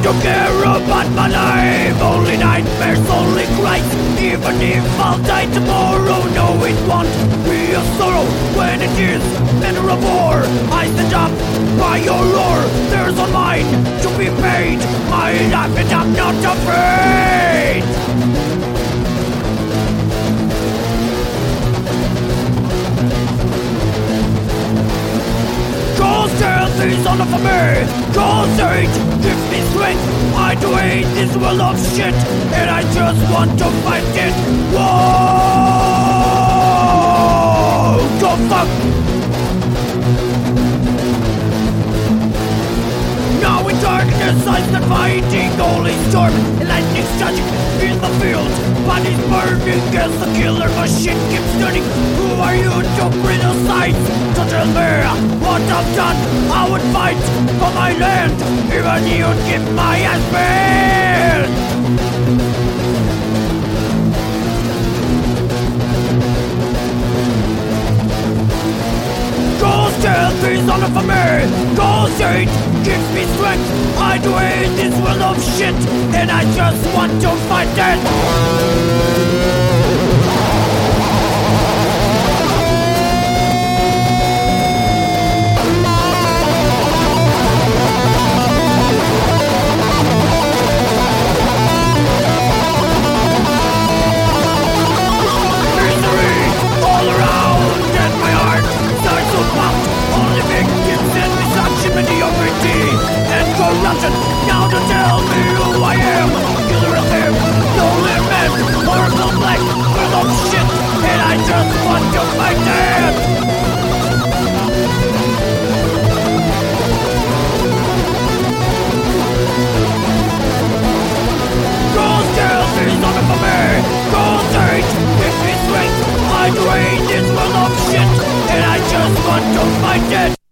care about my life. Only nightmares, only cries. Even if I'll die tomorrow No, it won't be a sorrow. When it is manner of war I stand up by your roar. There's a mine to be paid My life and I'm not afraid Is enough for me. Cause hate gives me strength. I do hate this world of shit And I just want to fight it. Whoa! Go fuck. Now in darkness I stand fighting Only storm. And lightning striking in the field Bodies burning as the killer machine keeps turning. Who are you to criticize? To tell me what I've done? I would fight for my land Even you'd give my ass bail Cause death is on for me. Cause hate gives me strength I do hate this world of shit And I just want to fight it corruption Now to tell me who I am. Killer of him, no limit. Horrible black, full of shit. And I just want to fight it Cause death is not for me. Cause hate gives me strength I drain this world of shit. And I just want to fight it